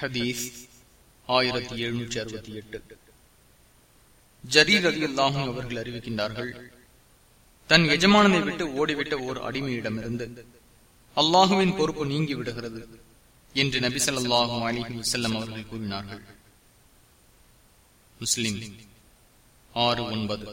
ஹதீஸ் ஆயிரத்தி எழுநூற்றி அறுபத்தி எட்டு. ஜரீர் அலி அல்லாஹும் அவர்கள் அறிவிக்கின்றார்கள் தன் எஜமானனை விட்டு ஓடிவிட்ட ஓர் அடிமையிடமிருந்து அல்லாஹுவின் பொறுப்பு நீங்கி விடுகிறது என்று நபி சொல்லாஹும் அலிஹி செல்லம் அவர்கள் கூறினார்கள். முஸ்லிம் ஆறு ஒன்பது.